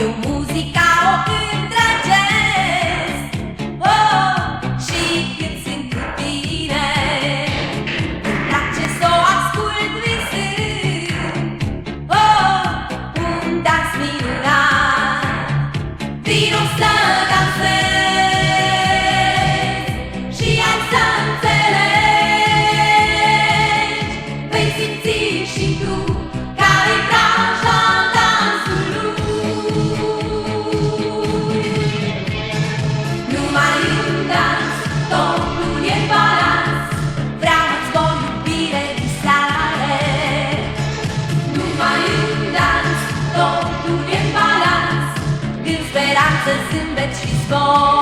bateu música song.